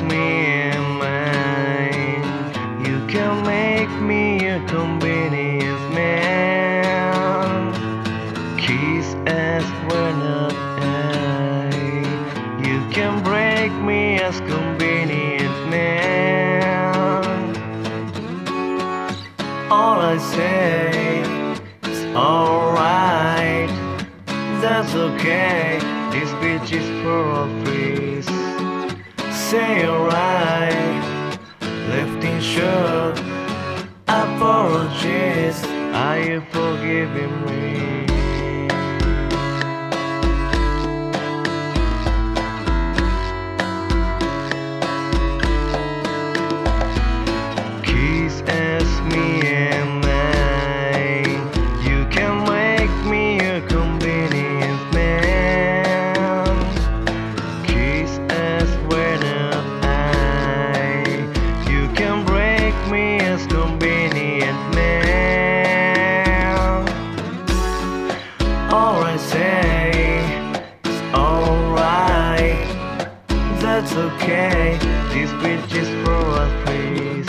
me mine. You can make me a convenience man. Kiss as not I. You can break me as convenient man. All I say is alright. That's okay. This bitch is for all freeze. Say alright. Lifting short. Apologies. Are you forgiving me? This bitch is for a please.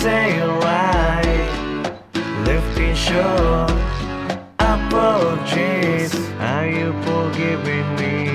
Say alright. Lifting short. Apologies. Are you forgiving me?